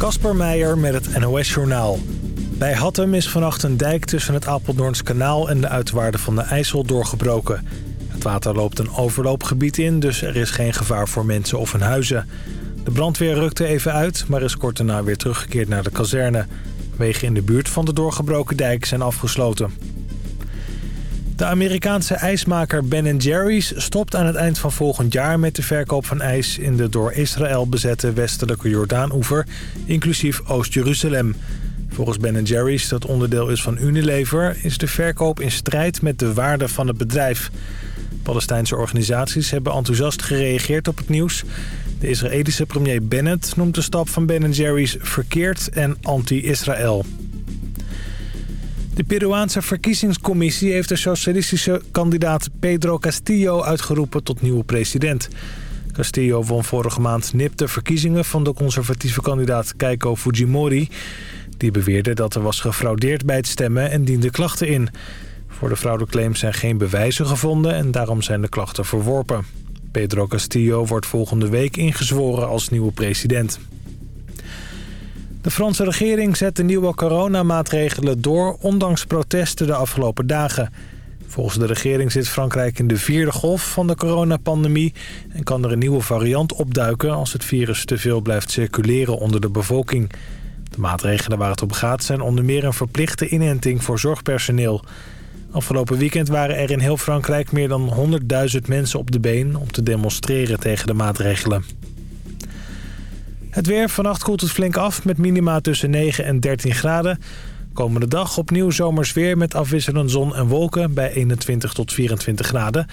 Kasper Meijer met het NOS-journaal. Bij Hattem is vannacht een dijk tussen het Apeldoorns kanaal en de uitwaarden van de IJssel doorgebroken. Het water loopt een overloopgebied in, dus er is geen gevaar voor mensen of hun huizen. De brandweer rukte even uit, maar is kort daarna weer teruggekeerd naar de kazerne. Wegen in de buurt van de doorgebroken dijk zijn afgesloten. De Amerikaanse ijsmaker Ben Jerry's stopt aan het eind van volgend jaar met de verkoop van ijs in de door Israël bezette westelijke Jordaan-oever, inclusief Oost-Jeruzalem. Volgens Ben Jerry's, dat onderdeel is van Unilever, is de verkoop in strijd met de waarde van het bedrijf. Palestijnse organisaties hebben enthousiast gereageerd op het nieuws. De Israëlische premier Bennett noemt de stap van Ben Jerry's verkeerd en anti-Israël. De Peruaanse verkiezingscommissie heeft de socialistische kandidaat Pedro Castillo uitgeroepen tot nieuwe president. Castillo won vorige maand nipte verkiezingen van de conservatieve kandidaat Keiko Fujimori. Die beweerde dat er was gefraudeerd bij het stemmen en diende klachten in. Voor de fraudeclaims zijn geen bewijzen gevonden en daarom zijn de klachten verworpen. Pedro Castillo wordt volgende week ingezworen als nieuwe president. De Franse regering zet de nieuwe coronamaatregelen door... ondanks protesten de afgelopen dagen. Volgens de regering zit Frankrijk in de vierde golf van de coronapandemie... en kan er een nieuwe variant opduiken... als het virus te veel blijft circuleren onder de bevolking. De maatregelen waar het op gaat zijn onder meer een verplichte inenting voor zorgpersoneel. Afgelopen weekend waren er in heel Frankrijk meer dan 100.000 mensen op de been... om te demonstreren tegen de maatregelen. Het weer. Vannacht koelt het flink af met minima tussen 9 en 13 graden. Komende dag opnieuw zomers weer met afwisselende zon en wolken bij 21 tot 24 graden.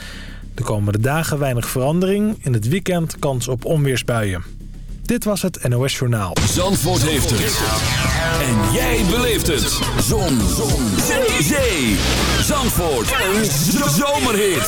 De komende dagen weinig verandering. In het weekend kans op onweersbuien. Dit was het NOS Journaal. Zandvoort heeft het. En jij beleeft het. Zon. zon. Zee. Zandvoort. Een zomerhit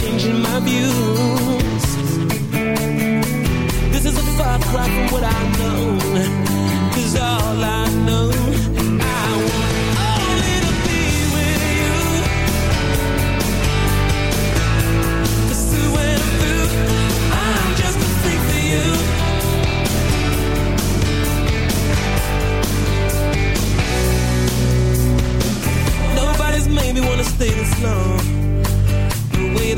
changing my views. This is a far cry from what I've known, cause all I know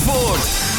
Zandvoort.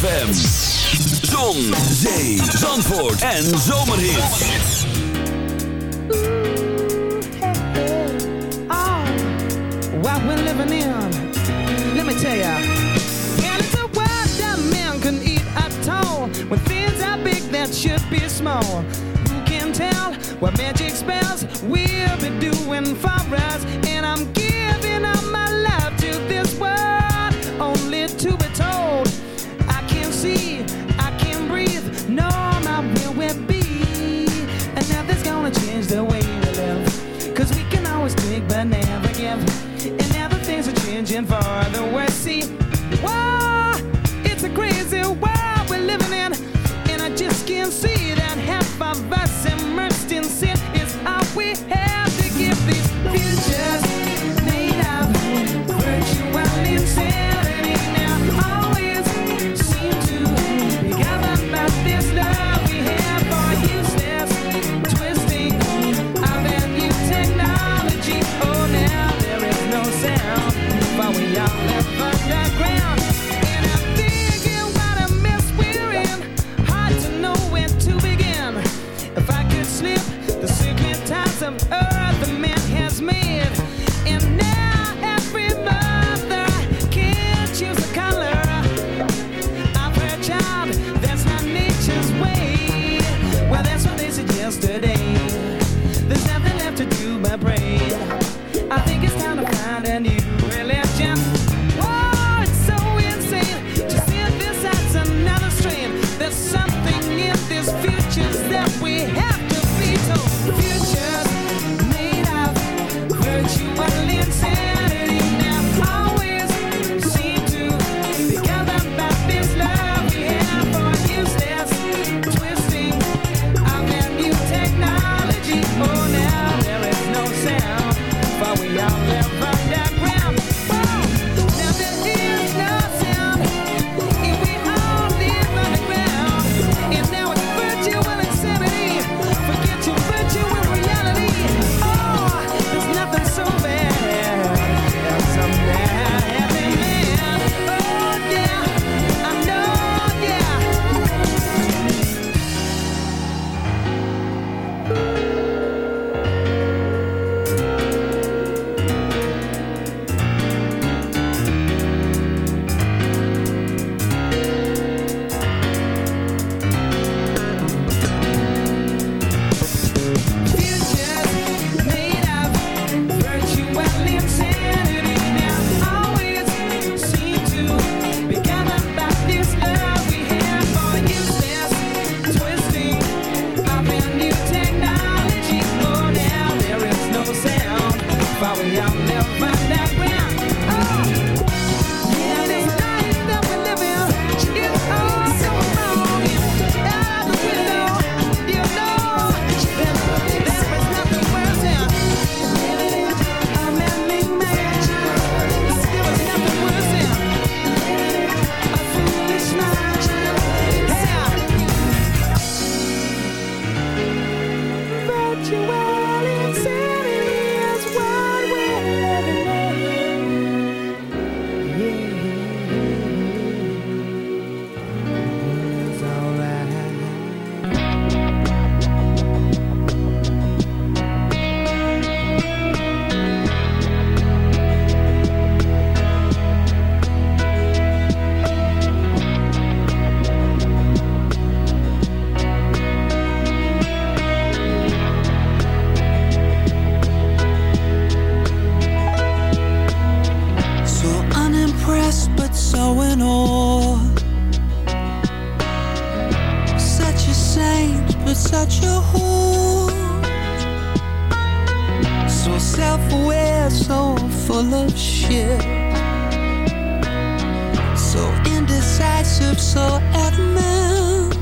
ZFM. Zon, zee, zandvoort en zomerhit. Ah, what we're living in. Let me tell ya. And it's a world that man can eat at all. When things are big that should be small. Who can tell what magic spells we'll be doing for us? take but never give. And now the things are changing for the worse. See, why it's a crazy world we're living in, and I just can't see that half of us immersed in sin is all we have to give these futures. shit. So indecisive, so adamant.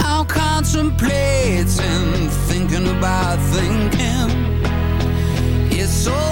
I'm contemplating, thinking about thinking. It's so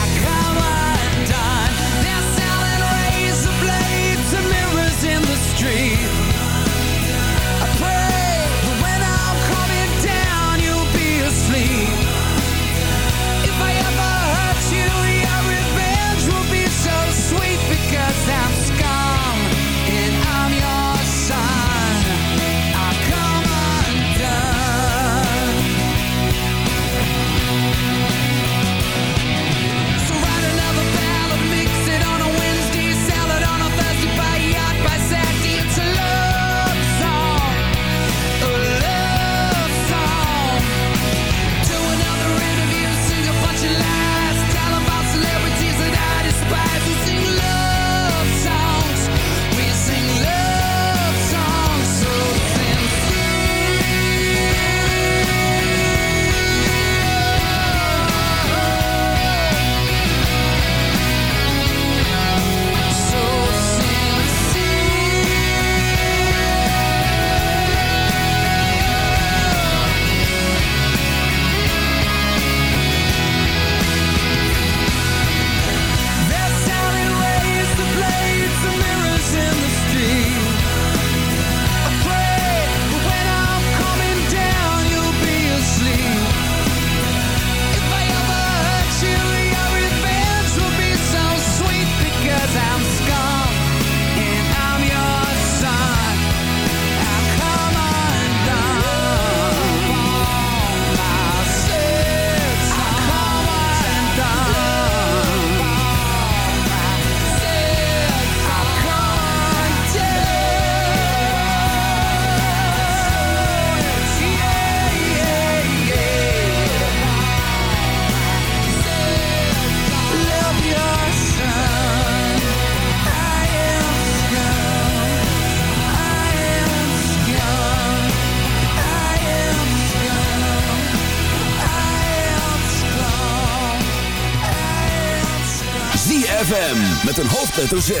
met een hoofdletter Z.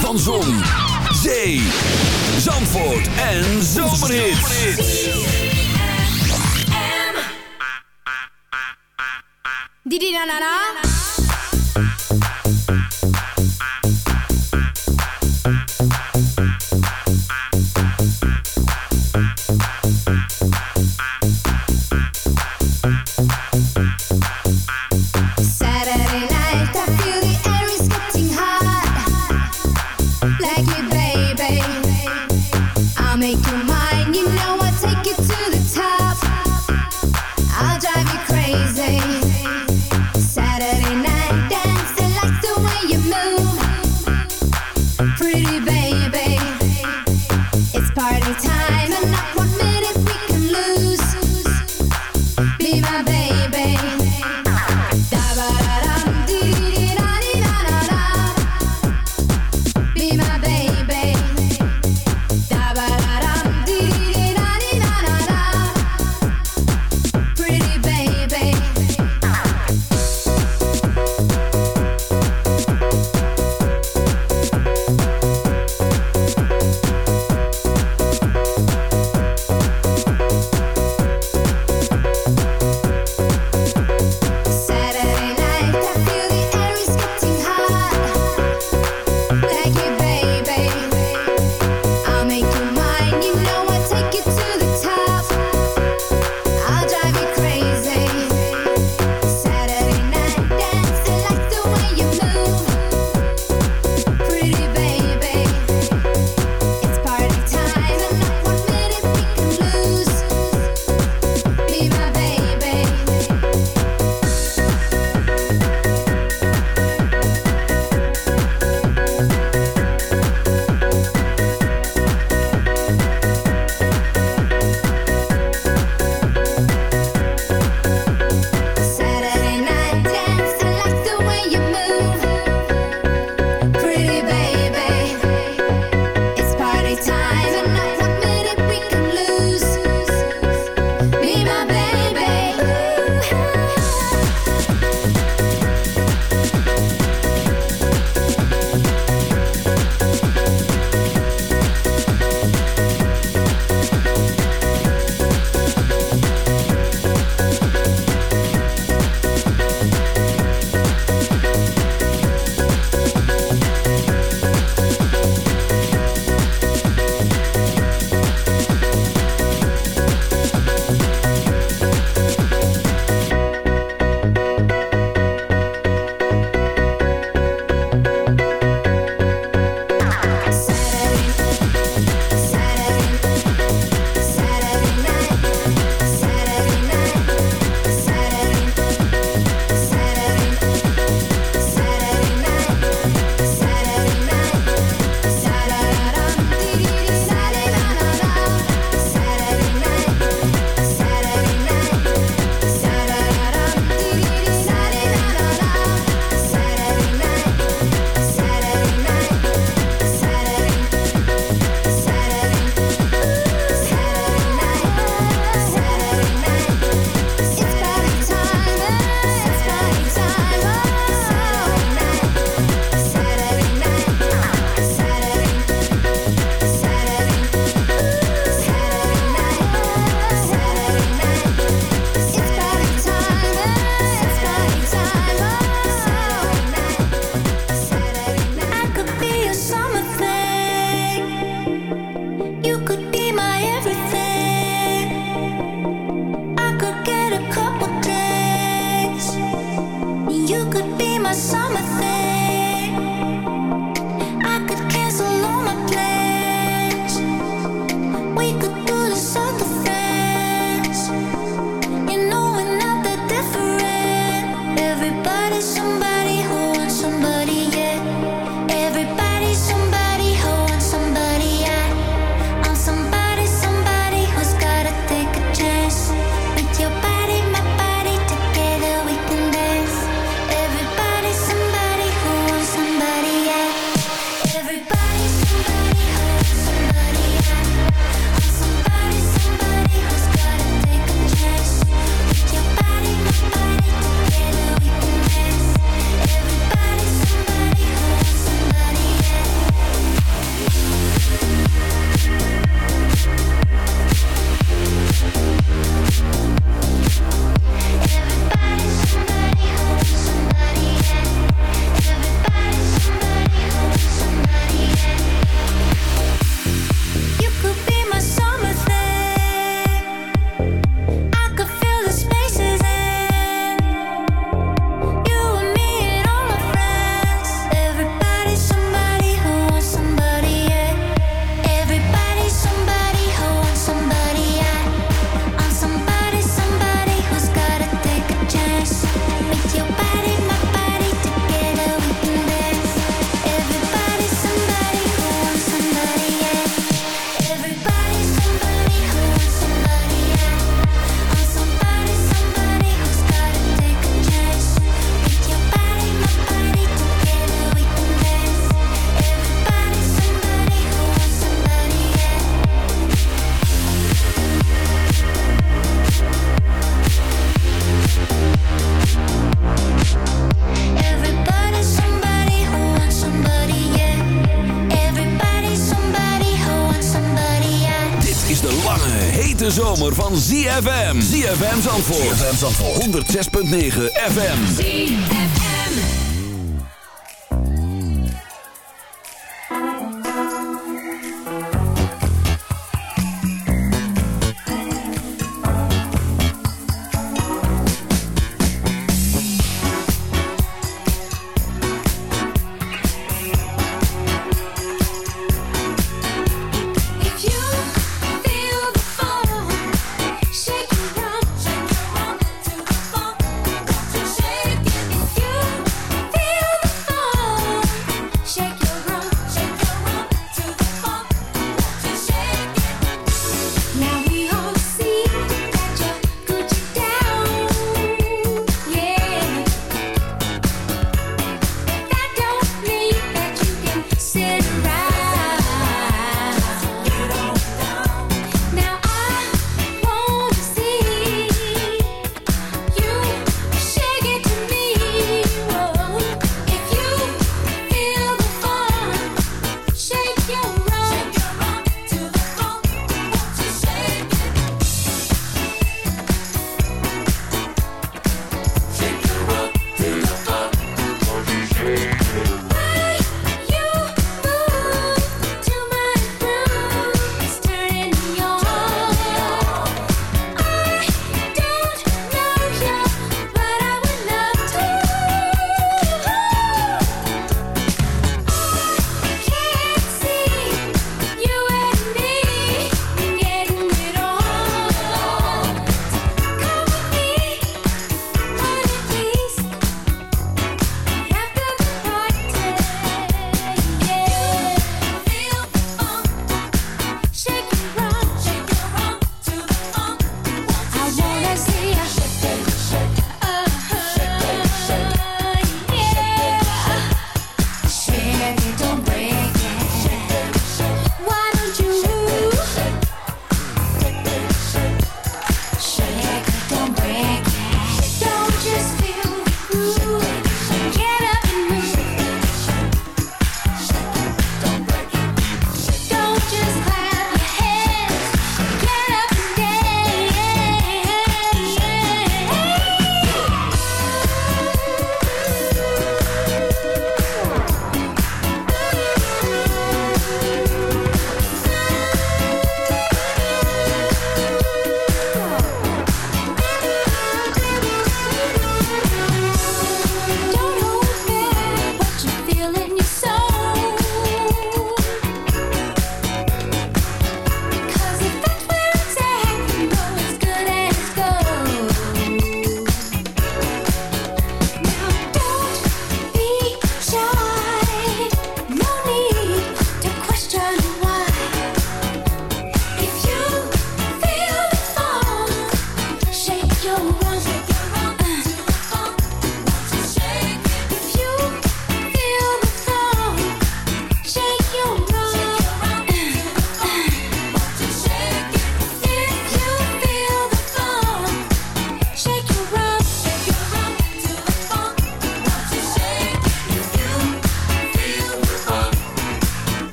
Van Zon, Zee, Zandvoort en Zomerhits. Didi na na na. Zandvoort. ZFM Zandvoort. 106.9 FM.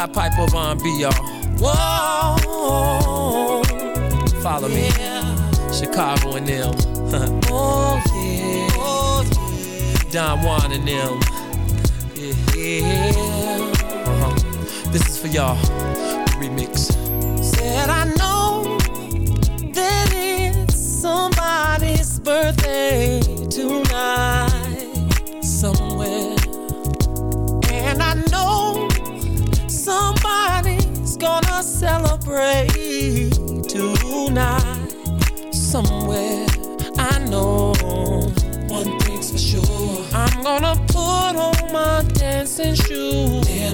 Pied Piper of R&B, y'all. Whoa, follow me. Chicago and them. oh, yeah. oh, yeah. Don Juan and them. Yeah, yeah. Uh-huh. This is for y'all. Remix. Said I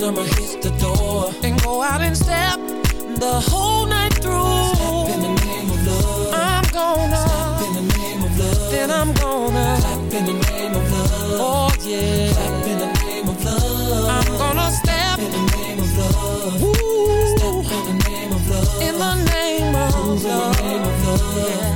I'ma hit the door and go out and step the whole night through. Step in the name of love. I'm gonna step in the name of love. Then I'm gonna clap in the name of love. Oh yeah. Clap in the name of love. I'm gonna step in the name of love. Woo. Step in the name of love. In the name of love. In the name of love. Yeah.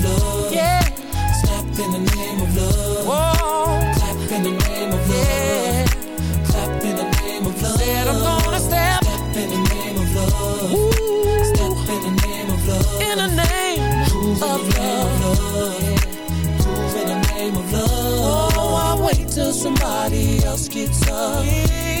In the name of love. Whoa. Clap in the name of love. Yeah. Clap in the name of love. Said I'm gonna step. Step in the name of love. Ooh. Step in the name of love. In the name Prove of in the name love. Of love. Yeah. In the name of love. Oh, I wait till somebody else gets up. Yeah,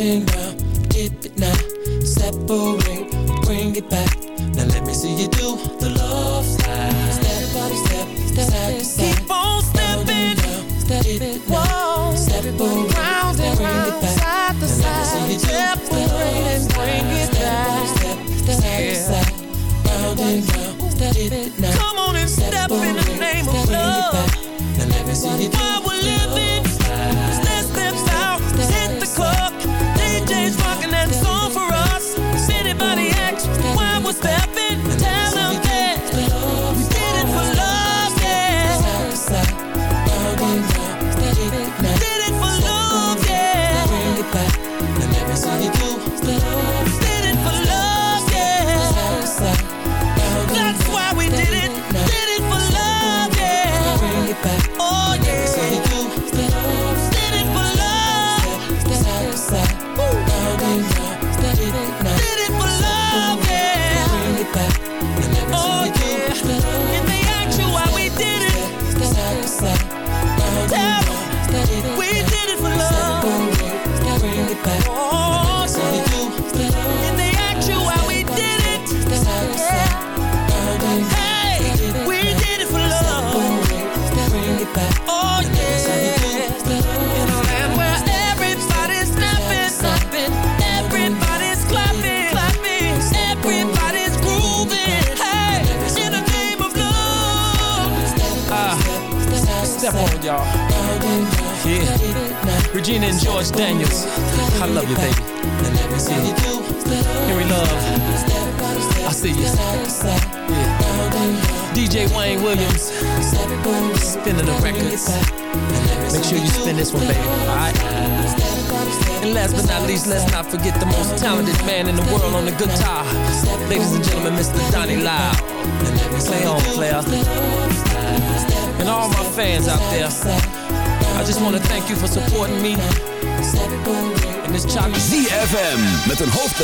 And round, dip it now. Separate, bring it back. Now let me see you do the love slide. Step by step, step, side to side. Keep on stepping, step it, whoa. Separate, round and round, side to side. Separate and bring it back. Step, step, side to side, round and round, step it now. Come on and step in the name of love. Now let me see you do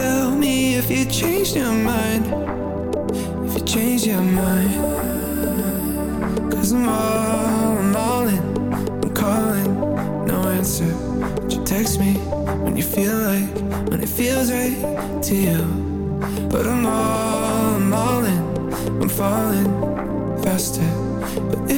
Tell me if you changed your mind. If you changed your mind. Cause I'm all, I'm all in. I'm calling, no answer. But you text me when you feel like When it feels right to you. But I'm all, I'm all in. I'm falling faster. But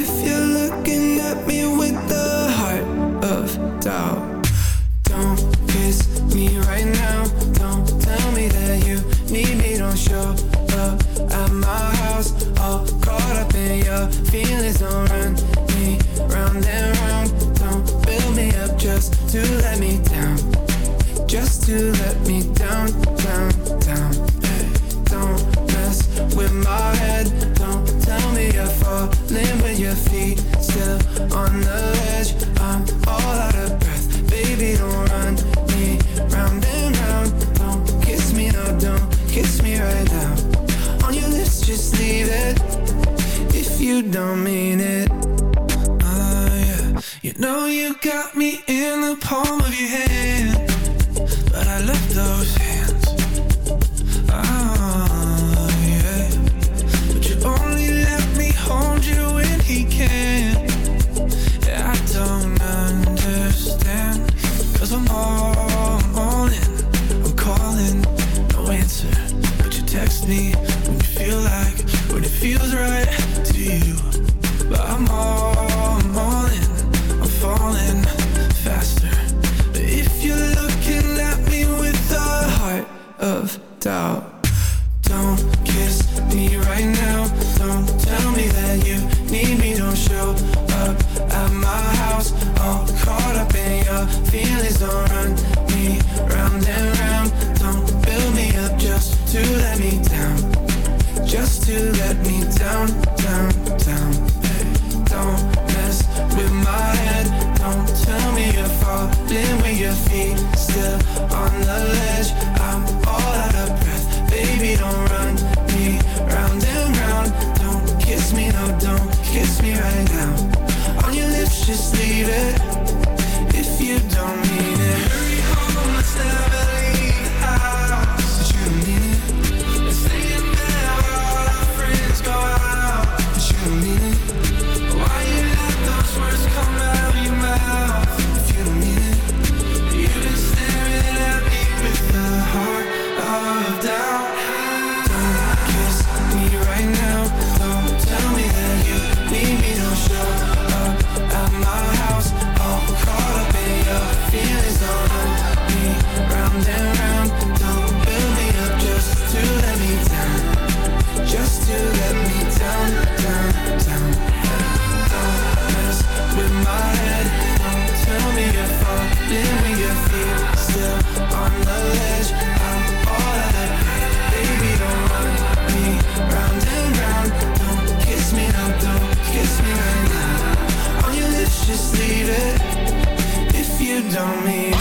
you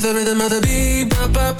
the rhythm of the beat, ba